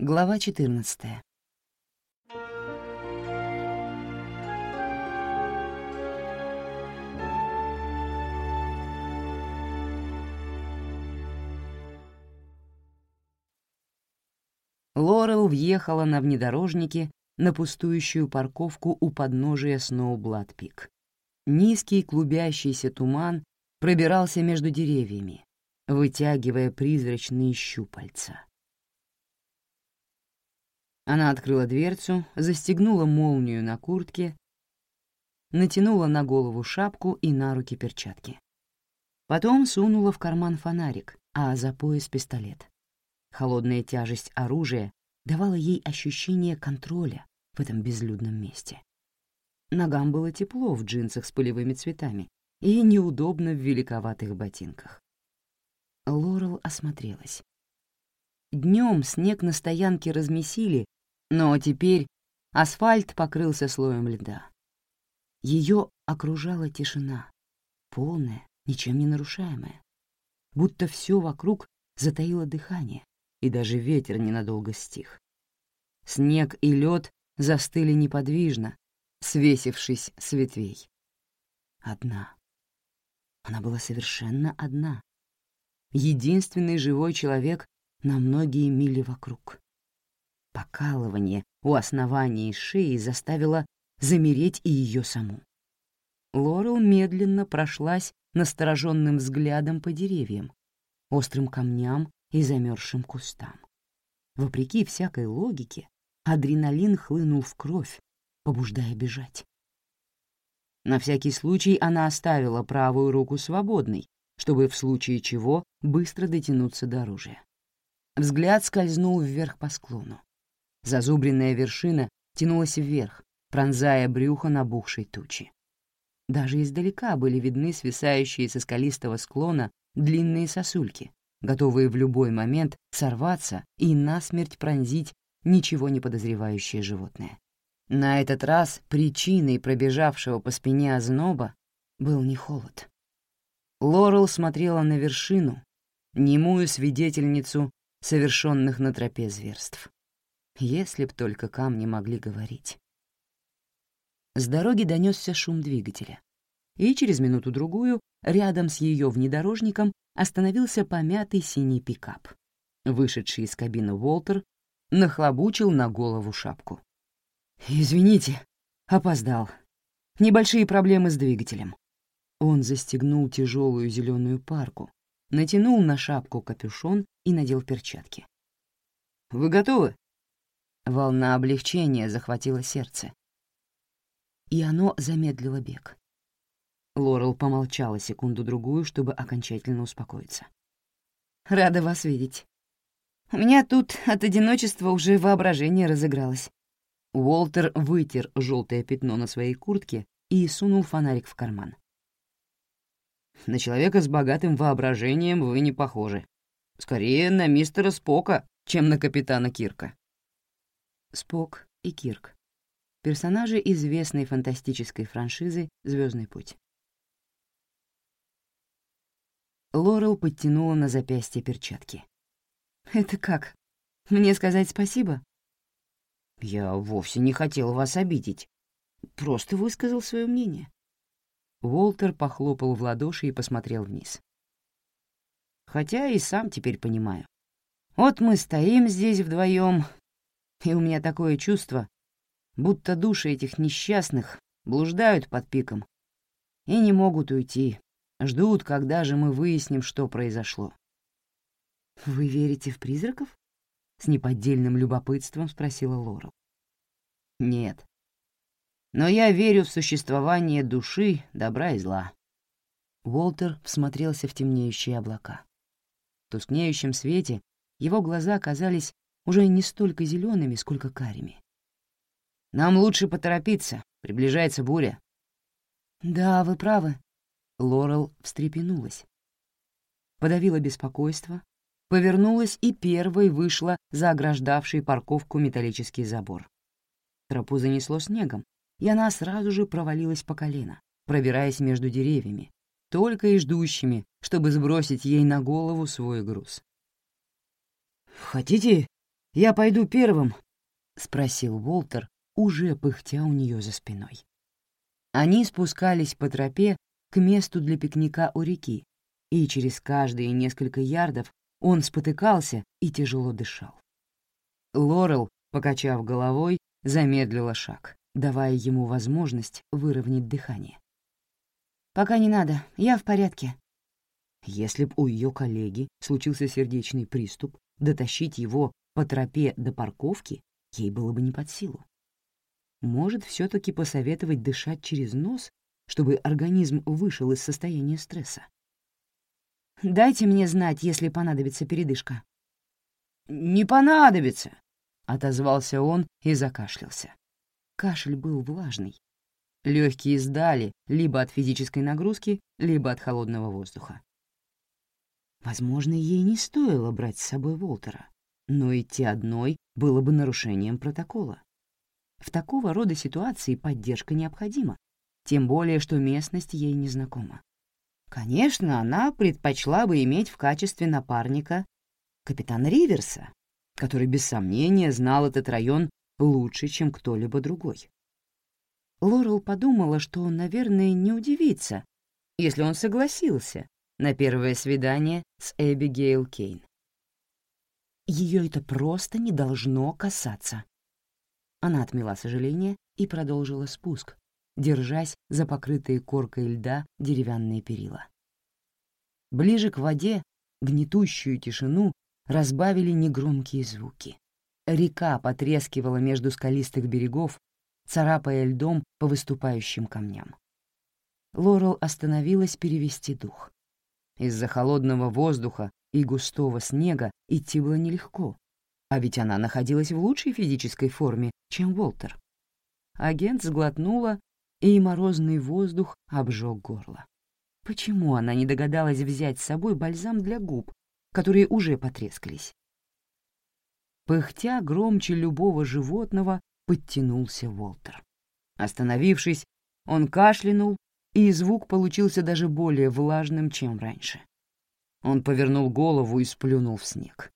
Глава 14. Лорел въехала на внедорожнике на пустующую парковку у подножия Сноублад-Пик. Низкий клубящийся туман пробирался между деревьями, вытягивая призрачные щупальца. Она открыла дверцу, застегнула молнию на куртке, натянула на голову шапку и на руки перчатки. Потом сунула в карман фонарик, а за пояс пистолет. Холодная тяжесть оружия давала ей ощущение контроля в этом безлюдном месте. Ногам было тепло в джинсах с полевыми цветами и неудобно в великоватых ботинках. Лорел осмотрелась. Днем снег на стоянке размесили но теперь асфальт покрылся слоем льда. Ее окружала тишина, полная, ничем не нарушаемая. Будто все вокруг затаило дыхание, и даже ветер ненадолго стих. Снег и лед застыли неподвижно, свесившись с ветвей. Одна. Она была совершенно одна. Единственный живой человек на многие мили вокруг. Покалывание у основания шеи заставило замереть и ее саму. Лорел медленно прошлась настороженным взглядом по деревьям, острым камням и замерзшим кустам. Вопреки всякой логике, адреналин хлынул в кровь, побуждая бежать. На всякий случай она оставила правую руку свободной, чтобы в случае чего быстро дотянуться до оружия. Взгляд скользнул вверх по склону. Зазубренная вершина тянулась вверх, пронзая брюхо набухшей тучи. Даже издалека были видны свисающие со скалистого склона длинные сосульки, готовые в любой момент сорваться и насмерть пронзить ничего не подозревающее животное. На этот раз причиной пробежавшего по спине озноба был не холод. Лорел смотрела на вершину, немую свидетельницу совершенных на тропе зверств. Если б только камни могли говорить. С дороги донесся шум двигателя, и через минуту-другую рядом с ее внедорожником остановился помятый синий пикап. Вышедший из кабины Уолтер нахлобучил на голову шапку. «Извините, опоздал. Небольшие проблемы с двигателем». Он застегнул тяжелую зеленую парку, натянул на шапку капюшон и надел перчатки. «Вы готовы?» Волна облегчения захватила сердце. И оно замедлило бег. Лорел помолчала секунду-другую, чтобы окончательно успокоиться. «Рада вас видеть. У меня тут от одиночества уже воображение разыгралось». Уолтер вытер желтое пятно на своей куртке и сунул фонарик в карман. «На человека с богатым воображением вы не похожи. Скорее на мистера Спока, чем на капитана Кирка». Спок и Кирк. Персонажи известной фантастической франшизы «Звездный путь». Лорел подтянула на запястье перчатки. «Это как? Мне сказать спасибо?» «Я вовсе не хотел вас обидеть. Просто высказал свое мнение». Уолтер похлопал в ладоши и посмотрел вниз. «Хотя и сам теперь понимаю. Вот мы стоим здесь вдвоем, и у меня такое чувство, будто души этих несчастных блуждают под пиком и не могут уйти, ждут, когда же мы выясним, что произошло. «Вы верите в призраков?» — с неподдельным любопытством спросила Лорел. «Нет. Но я верю в существование души, добра и зла». Уолтер всмотрелся в темнеющие облака. В тускнеющем свете его глаза казались уже не столько зелеными, сколько карими. «Нам лучше поторопиться, приближается буря». «Да, вы правы». Лорел встрепенулась. Подавила беспокойство, повернулась и первой вышла за ограждавший парковку металлический забор. Тропу занесло снегом, и она сразу же провалилась по колено, пробираясь между деревьями, только и ждущими, чтобы сбросить ей на голову свой груз. «Хотите я пойду первым?» — спросил Уолтер, уже пыхтя у нее за спиной. Они спускались по тропе к месту для пикника у реки, и через каждые несколько ярдов он спотыкался и тяжело дышал. Лорел, покачав головой, замедлила шаг, давая ему возможность выровнять дыхание. «Пока не надо, я в порядке». Если б у ее коллеги случился сердечный приступ, дотащить его по тропе до парковки ей было бы не под силу. Может, все таки посоветовать дышать через нос, чтобы организм вышел из состояния стресса? Дайте мне знать, если понадобится передышка». «Не понадобится», — отозвался он и закашлялся. Кашель был влажный. Легкие сдали либо от физической нагрузки, либо от холодного воздуха. Возможно, ей не стоило брать с собой Волтера, но идти одной было бы нарушением протокола. В такого рода ситуации поддержка необходима, тем более что местность ей незнакома. Конечно, она предпочла бы иметь в качестве напарника капитана Риверса, который без сомнения знал этот район лучше, чем кто-либо другой. Лорел подумала, что он, наверное, не удивится, если он согласился на первое свидание с Эбигейл Кейн. Ее это просто не должно касаться. Она отмела сожаление и продолжила спуск, держась за покрытые коркой льда деревянные перила. Ближе к воде гнетущую тишину разбавили негромкие звуки. Река потрескивала между скалистых берегов, царапая льдом по выступающим камням. Лорел остановилась перевести дух. Из-за холодного воздуха и густого снега идти было нелегко, а ведь она находилась в лучшей физической форме, чем Уолтер. Агент сглотнула и морозный воздух обжег горло. Почему она не догадалась взять с собой бальзам для губ, которые уже потрескались? Пыхтя громче любого животного подтянулся Волтер. Остановившись, он кашлянул, и звук получился даже более влажным, чем раньше. Он повернул голову и сплюнул в снег.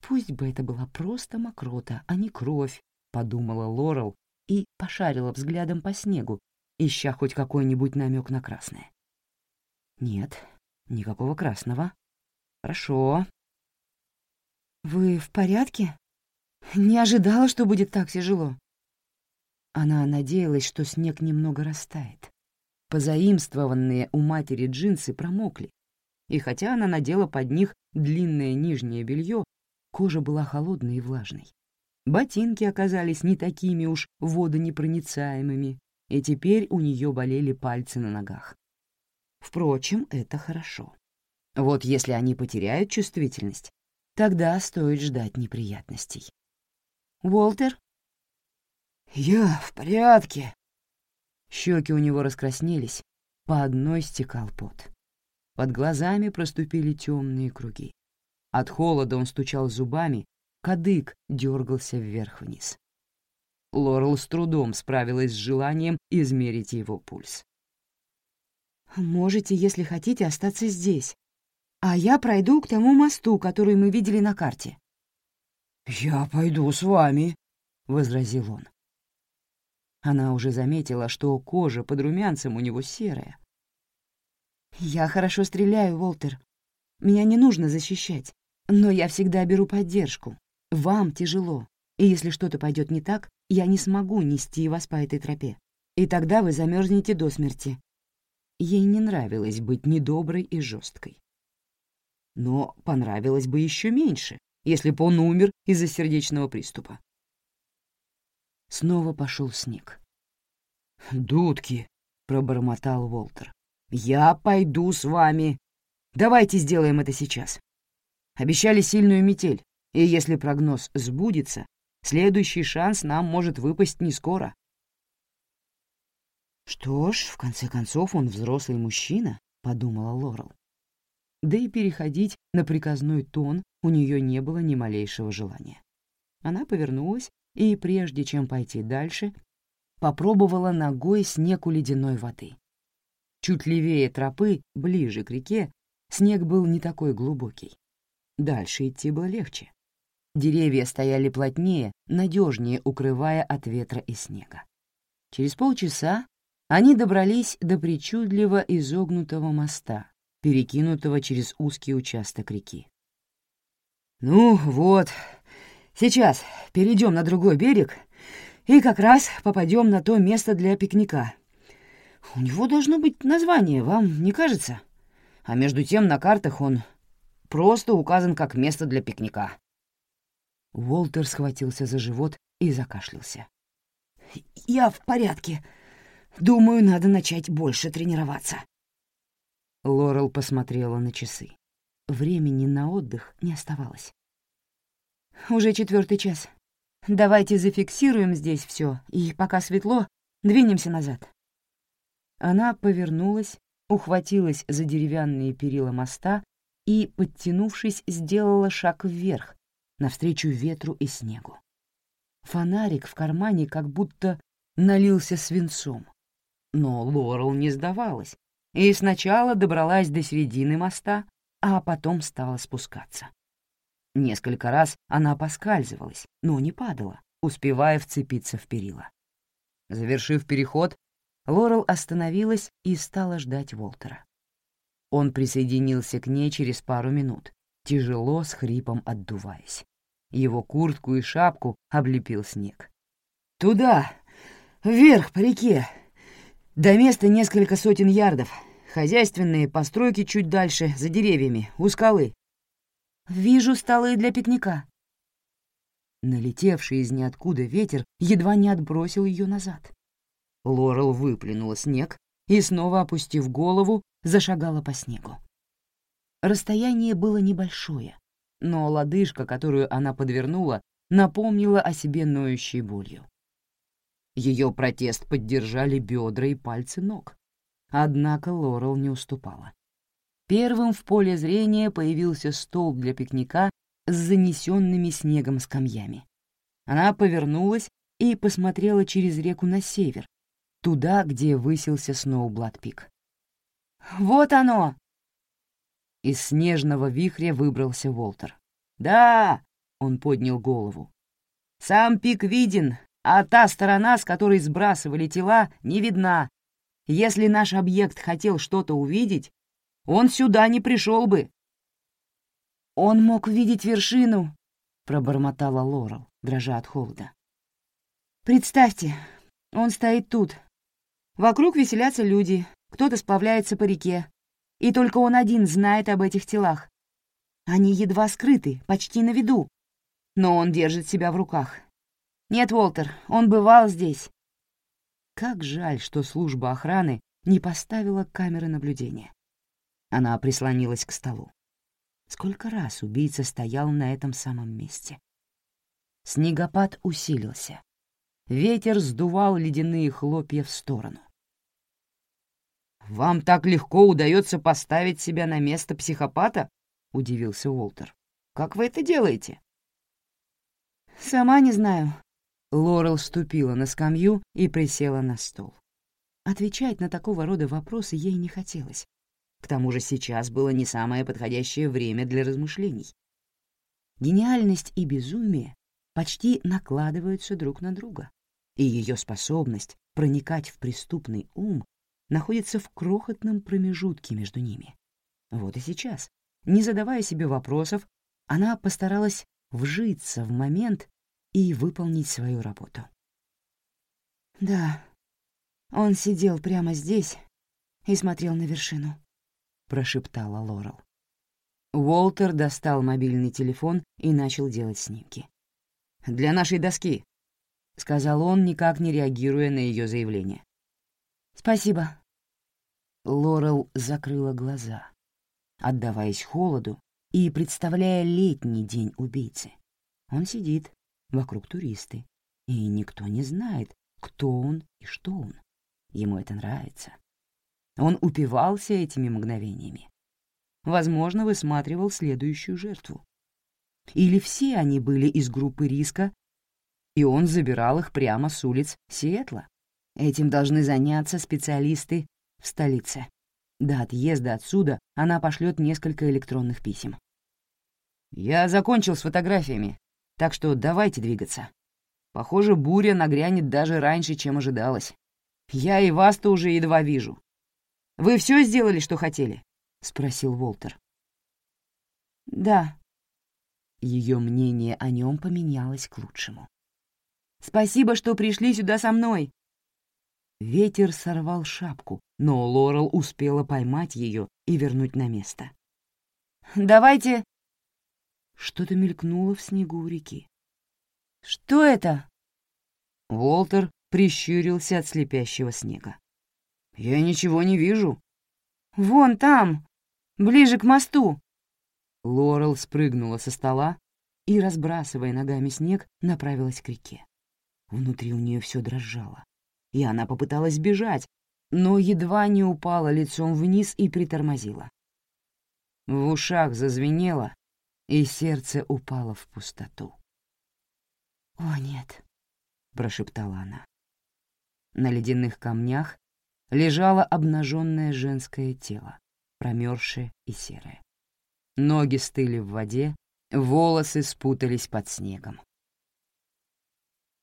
«Пусть бы это была просто мокрота, а не кровь», — подумала Лорел, и пошарила взглядом по снегу, ища хоть какой-нибудь намек на красное. Нет, никакого красного. Хорошо. «Вы в порядке? Не ожидала, что будет так тяжело». Она надеялась, что снег немного растает. Позаимствованные у матери джинсы промокли, и хотя она надела под них длинное нижнее белье, кожа была холодной и влажной. Ботинки оказались не такими уж водонепроницаемыми, и теперь у нее болели пальцы на ногах. Впрочем, это хорошо. Вот если они потеряют чувствительность, тогда стоит ждать неприятностей. «Уолтер?» «Я в порядке». Щеки у него раскраснелись, по одной стекал пот. Под глазами проступили темные круги. От холода он стучал зубами, кадык дергался вверх-вниз. Лорел с трудом справилась с желанием измерить его пульс. «Можете, если хотите, остаться здесь, а я пройду к тому мосту, который мы видели на карте». «Я пойду с вами», — возразил он. Она уже заметила, что кожа под румянцем у него серая. «Я хорошо стреляю, Уолтер. Меня не нужно защищать, но я всегда беру поддержку. Вам тяжело, и если что-то пойдет не так, я не смогу нести вас по этой тропе. И тогда вы замерзнете до смерти. Ей не нравилось быть недоброй и жесткой. Но понравилось бы еще меньше, если бы он умер из-за сердечного приступа. Снова пошел снег. «Дудки», — пробормотал Волтер. «Я пойду с вами. Давайте сделаем это сейчас. Обещали сильную метель. И если прогноз сбудется, следующий шанс нам может выпасть не скоро. «Что ж, в конце концов, он взрослый мужчина», — подумала Лорел. Да и переходить на приказной тон у нее не было ни малейшего желания. Она повернулась и, прежде чем пойти дальше, попробовала ногой снег у ледяной воды. Чуть левее тропы, ближе к реке, снег был не такой глубокий. Дальше идти было легче. Деревья стояли плотнее, надежнее укрывая от ветра и снега. Через полчаса они добрались до причудливо изогнутого моста, перекинутого через узкий участок реки. «Ну вот, сейчас перейдем на другой берег и как раз попадем на то место для пикника. У него должно быть название, вам не кажется? А между тем на картах он просто указан как место для пикника». Уолтер схватился за живот и закашлялся. «Я в порядке. Думаю, надо начать больше тренироваться». Лорел посмотрела на часы. Времени на отдых не оставалось. «Уже четвертый час. Давайте зафиксируем здесь все, и пока светло, двинемся назад». Она повернулась, ухватилась за деревянные перила моста и, подтянувшись, сделала шаг вверх, навстречу ветру и снегу. Фонарик в кармане как будто налился свинцом. Но Лорел не сдавалась и сначала добралась до середины моста, а потом стала спускаться. Несколько раз она поскальзывалась, но не падала, успевая вцепиться в перила. Завершив переход, Лорел остановилась и стала ждать Волтера. Он присоединился к ней через пару минут, тяжело с хрипом отдуваясь. Его куртку и шапку облепил снег. «Туда! Вверх по реке! До места несколько сотен ярдов. Хозяйственные постройки чуть дальше, за деревьями, у скалы». «Вижу столы для пикника». Налетевший из ниоткуда ветер едва не отбросил ее назад. Лорел выплюнула снег и, снова опустив голову, зашагала по снегу. Расстояние было небольшое, но лодыжка, которую она подвернула, напомнила о себе ноющей болью. Ее протест поддержали бедра и пальцы ног. Однако Лорел не уступала. Первым в поле зрения появился стол для пикника с занесенными снегом скамьями. Она повернулась и посмотрела через реку на север, туда, где высился Сноублад-пик. «Вот оно!» Из снежного вихря выбрался Волтер. «Да!» — он поднял голову. «Сам пик виден, а та сторона, с которой сбрасывали тела, не видна. Если наш объект хотел что-то увидеть, он сюда не пришел бы». «Он мог видеть вершину», — пробормотала Лорел, дрожа от холода. «Представьте, он стоит тут. Вокруг веселятся люди, кто-то сплавляется по реке, и только он один знает об этих телах. Они едва скрыты, почти на виду. Но он держит себя в руках. Нет, Уолтер, он бывал здесь. Как жаль, что служба охраны не поставила камеры наблюдения. Она прислонилась к столу. Сколько раз убийца стоял на этом самом месте? Снегопад усилился. Ветер сдувал ледяные хлопья в сторону. «Вам так легко удается поставить себя на место психопата?» — удивился Уолтер. «Как вы это делаете?» «Сама не знаю». Лорел ступила на скамью и присела на стол. Отвечать на такого рода вопросы ей не хотелось. К тому же сейчас было не самое подходящее время для размышлений. Гениальность и безумие почти накладываются друг на друга, и ее способность проникать в преступный ум находится в крохотном промежутке между ними. Вот и сейчас, не задавая себе вопросов, она постаралась вжиться в момент и выполнить свою работу. «Да, он сидел прямо здесь и смотрел на вершину», — прошептала Лорел. Уолтер достал мобильный телефон и начал делать снимки. «Для нашей доски», — сказал он, никак не реагируя на ее заявление. «Спасибо», Лорел закрыла глаза, отдаваясь холоду и представляя летний день убийцы. Он сидит, вокруг туристы, и никто не знает, кто он и что он. Ему это нравится. Он упивался этими мгновениями. Возможно, высматривал следующую жертву. Или все они были из группы риска, и он забирал их прямо с улиц Сиэтла. Этим должны заняться специалисты в столице. До отъезда отсюда она пошлет несколько электронных писем. «Я закончил с фотографиями. Так что давайте двигаться. Похоже, буря нагрянет даже раньше, чем ожидалось. Я и вас-то уже едва вижу. Вы все сделали, что хотели? спросил Волтер. Да. Ее мнение о нем поменялось к лучшему. Спасибо, что пришли сюда со мной. Ветер сорвал шапку, но Лорел успела поймать ее и вернуть на место. «Давайте...» Что-то мелькнуло в снегу у реки. «Что это?» Волтер прищурился от слепящего снега. «Я ничего не вижу». «Вон там, ближе к мосту». Лорел спрыгнула со стола и, разбрасывая ногами снег, направилась к реке. Внутри у нее все дрожало, и она попыталась бежать, но едва не упала лицом вниз и притормозила. В ушах зазвенело, и сердце упало в пустоту. «О, нет», — прошептала она. На ледяных камнях лежало обнаженное женское тело, промерзшее и серое. Ноги стыли в воде, волосы спутались под снегом.